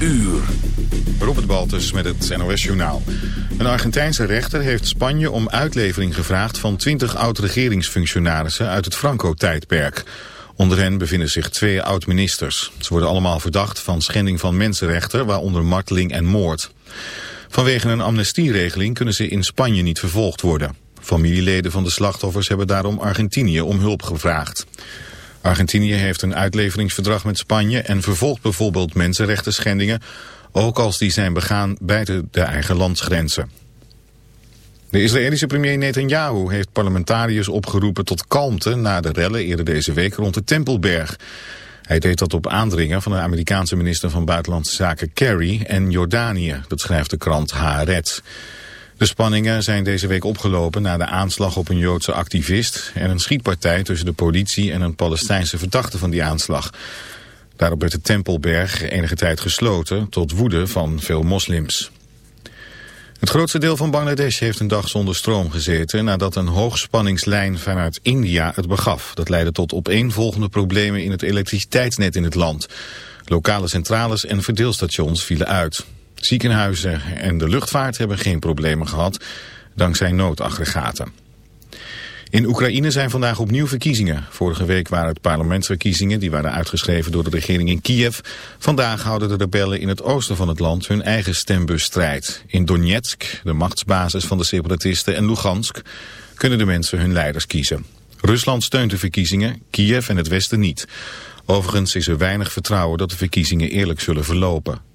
Uur. Robert Baltus met het NOS Journaal. Een Argentijnse rechter heeft Spanje om uitlevering gevraagd... van 20 oud-regeringsfunctionarissen uit het Franco-tijdperk. Onder hen bevinden zich twee oud-ministers. Ze worden allemaal verdacht van schending van mensenrechten... waaronder marteling en moord. Vanwege een amnestieregeling kunnen ze in Spanje niet vervolgd worden. Familieleden van de slachtoffers hebben daarom Argentinië om hulp gevraagd. Argentinië heeft een uitleveringsverdrag met Spanje en vervolgt bijvoorbeeld mensenrechten schendingen, ook als die zijn begaan buiten de eigen landsgrenzen. De Israëlische premier Netanyahu heeft parlementariërs opgeroepen tot kalmte na de rellen eerder deze week rond de Tempelberg. Hij deed dat op aandringen van de Amerikaanse minister van Buitenlandse Zaken Kerry en Jordanië, dat schrijft de krant Haaretz. De spanningen zijn deze week opgelopen na de aanslag op een Joodse activist... en een schietpartij tussen de politie en een Palestijnse verdachte van die aanslag. Daarop werd de Tempelberg enige tijd gesloten tot woede van veel moslims. Het grootste deel van Bangladesh heeft een dag zonder stroom gezeten... nadat een hoogspanningslijn vanuit India het begaf. Dat leidde tot opeenvolgende problemen in het elektriciteitsnet in het land. Lokale centrales en verdeelstations vielen uit. Ziekenhuizen en de luchtvaart hebben geen problemen gehad, dankzij noodaggregaten. In Oekraïne zijn vandaag opnieuw verkiezingen. Vorige week waren het parlementsverkiezingen, die waren uitgeschreven door de regering in Kiev. Vandaag houden de rebellen in het oosten van het land hun eigen stembusstrijd. In Donetsk, de machtsbasis van de separatisten, en Lugansk kunnen de mensen hun leiders kiezen. Rusland steunt de verkiezingen, Kiev en het westen niet. Overigens is er weinig vertrouwen dat de verkiezingen eerlijk zullen verlopen.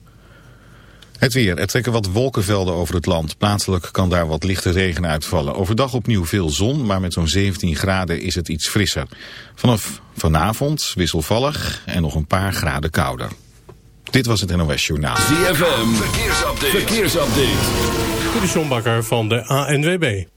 Het weer. Er trekken wat wolkenvelden over het land. Plaatselijk kan daar wat lichte regen uitvallen. Overdag opnieuw veel zon, maar met zo'n 17 graden is het iets frisser. Vanaf vanavond wisselvallig en nog een paar graden kouder. Dit was het NOS Journaal. ZFM. Verkeersupdate. Verkeersupdate. De van de ANWB.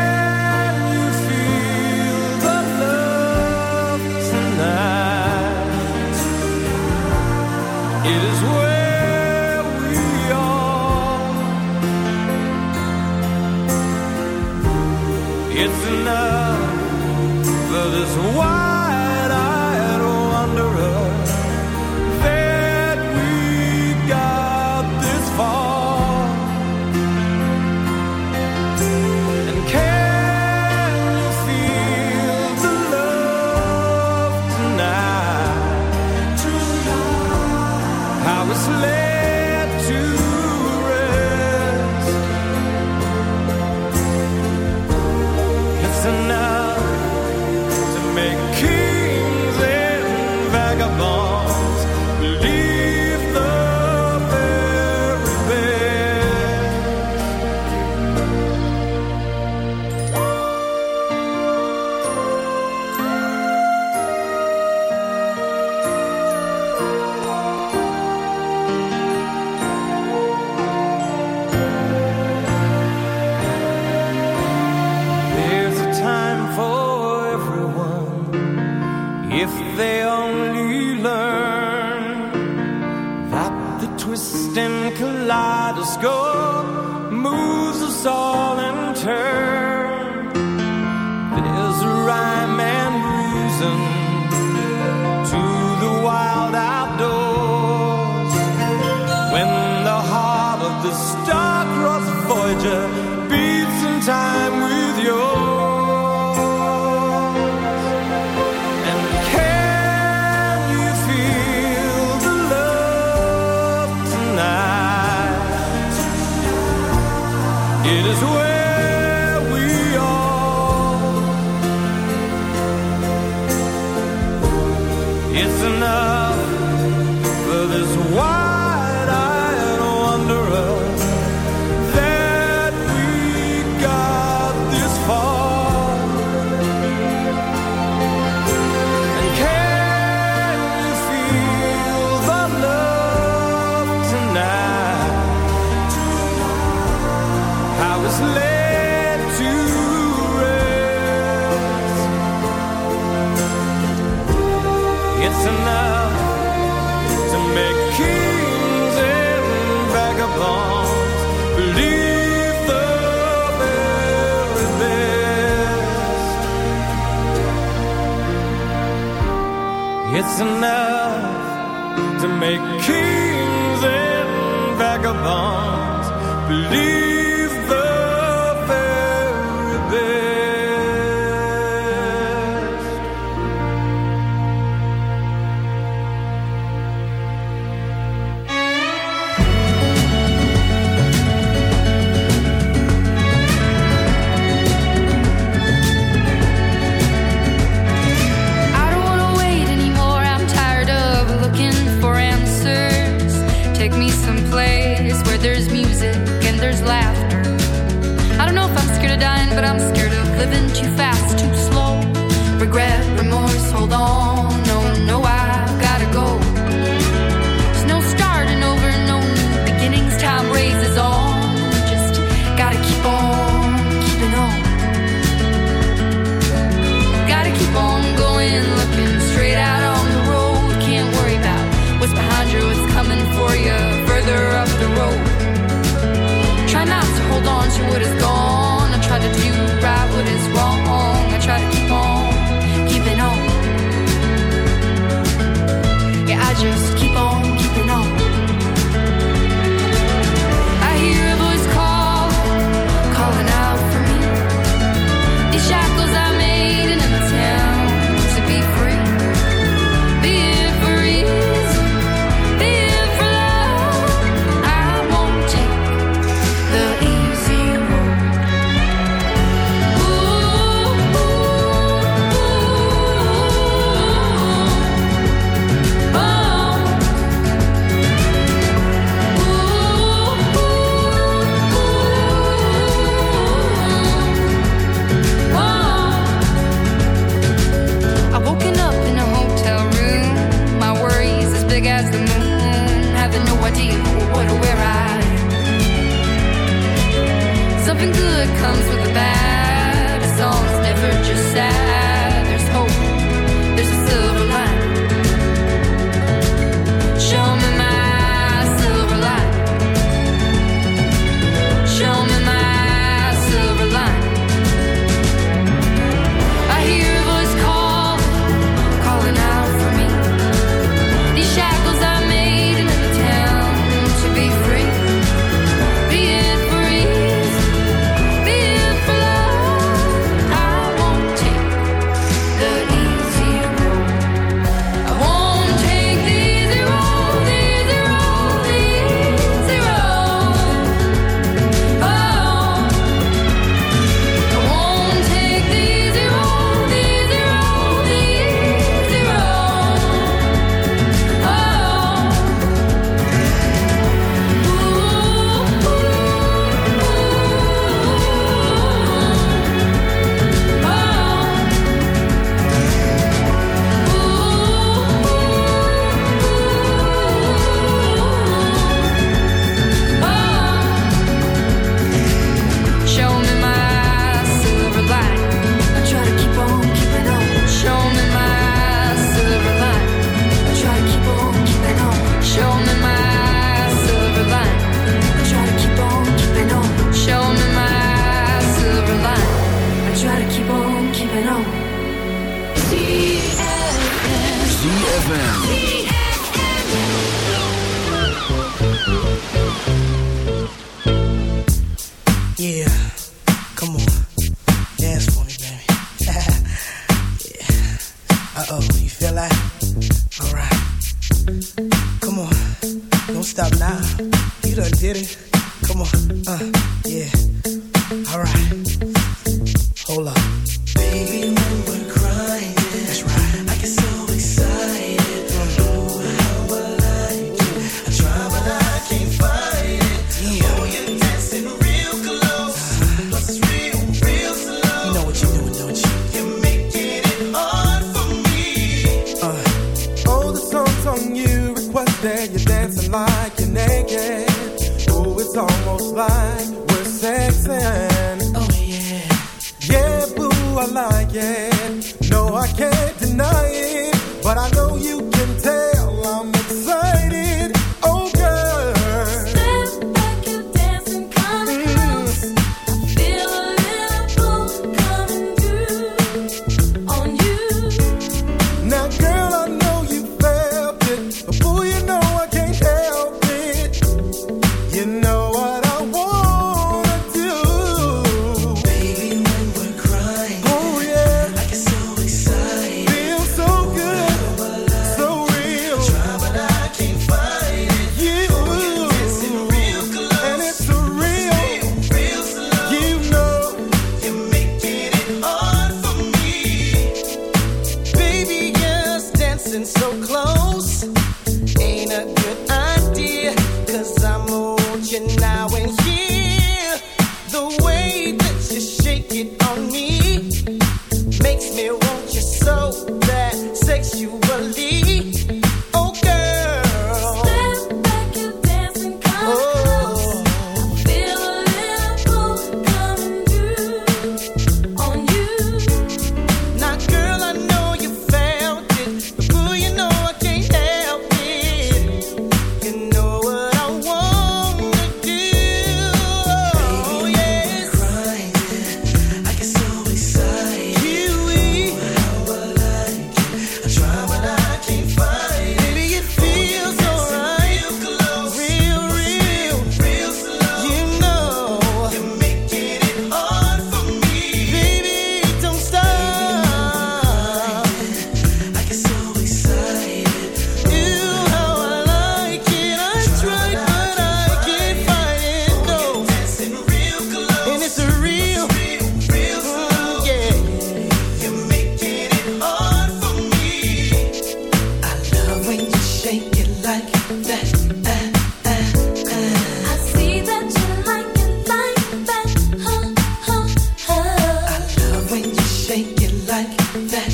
do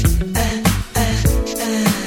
eh, eh, eh. eh.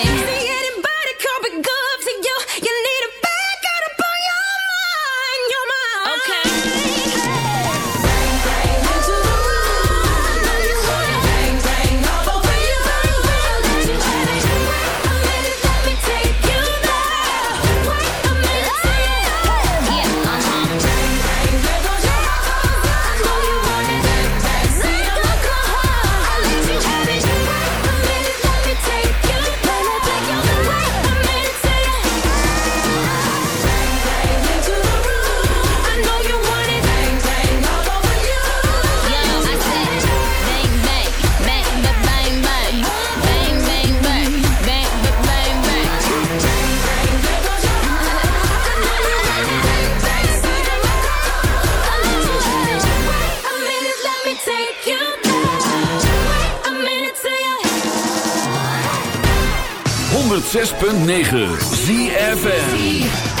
106.9 ZFN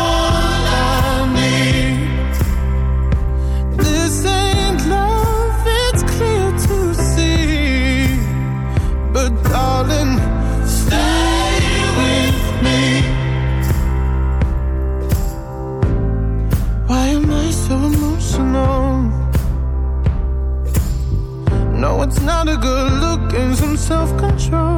self-control.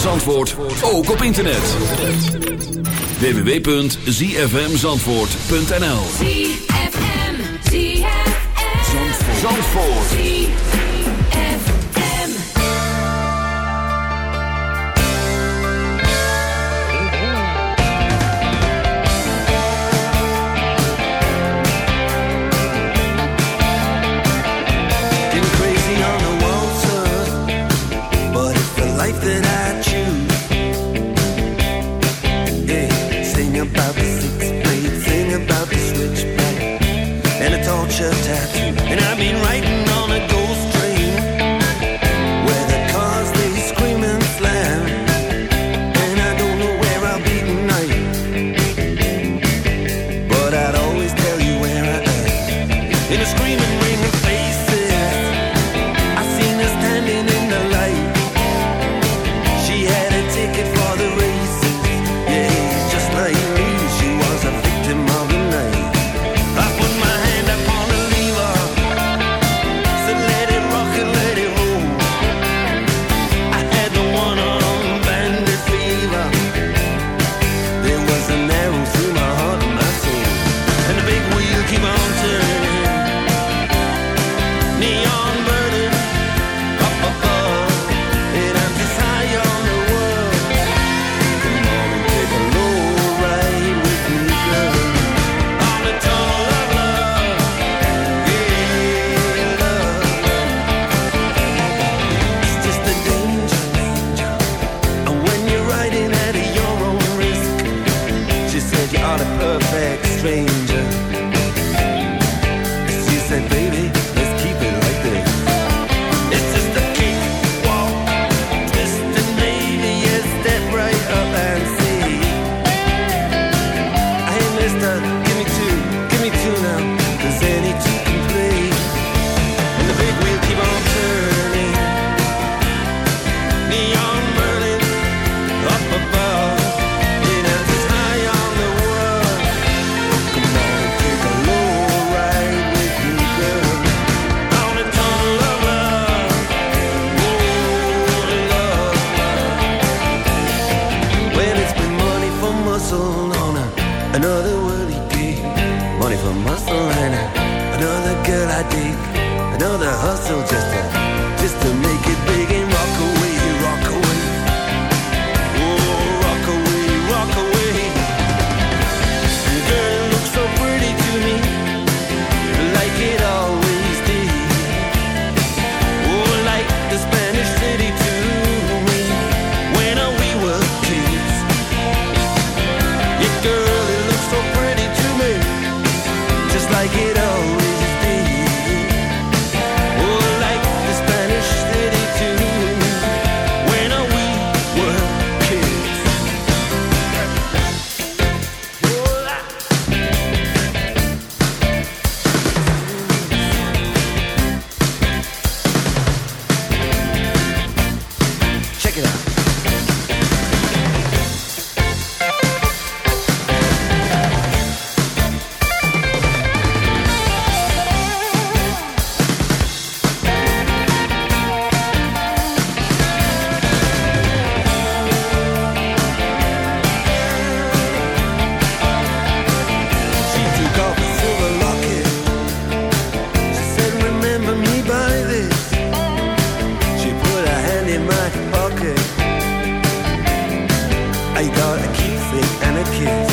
Van Zandvoort ook op internet. www.zfmzandvoort.nl ZFM, ZFM. Zandvoort. big kid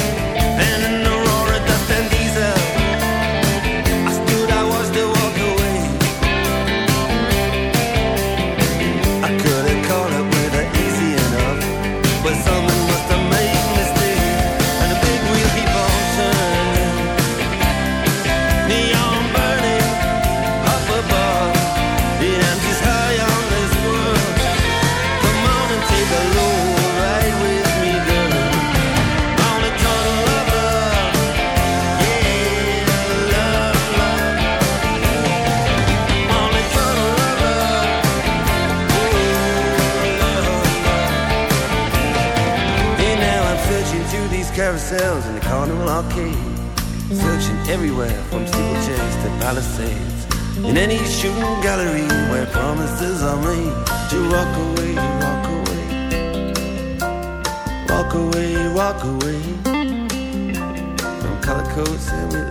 arcade. Searching everywhere from steeplechase to palisades. In any shooting gallery where promises are made to walk away, walk away. Walk away, walk away. From color coats and Whitley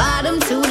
bottom to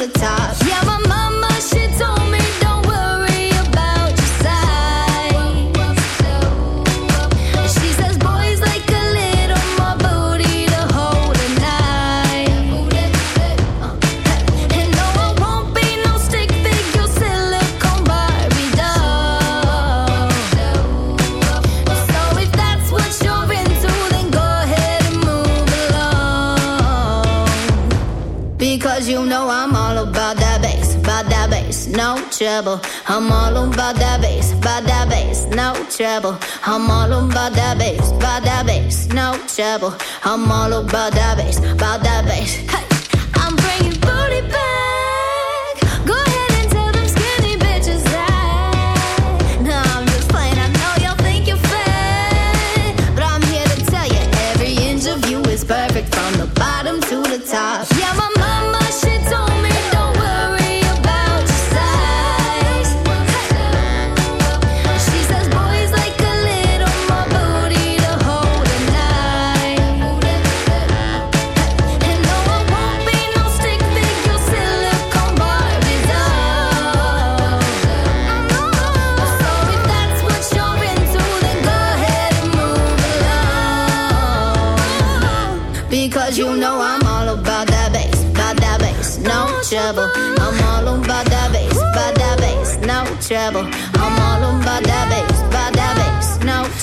you know I'm all about that bass, about that bass, no trouble. I'm all about that bass, about that bass, no trouble. I'm all about that bass, about that bass, no trouble. I'm all about that bass, about that bass. Hey, I'm bringing booty back.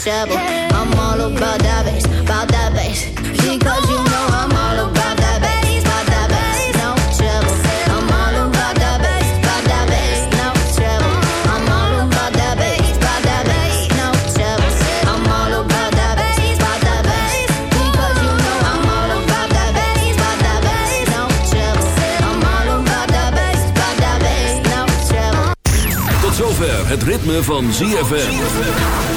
trouble. I'm all about that bass, about that bass. Because you know I'm all about that bass, about that bass. No trouble. I'm all about that bass, about that bass. No trouble. I'm all about that bass, about that bass. No trouble. I'm all about that bass, about that bass. Because you know I'm all about that bass, about that bass. No trouble. I'm all about that bass, about that bass. No trouble. Tot zover het ritme van ZFM.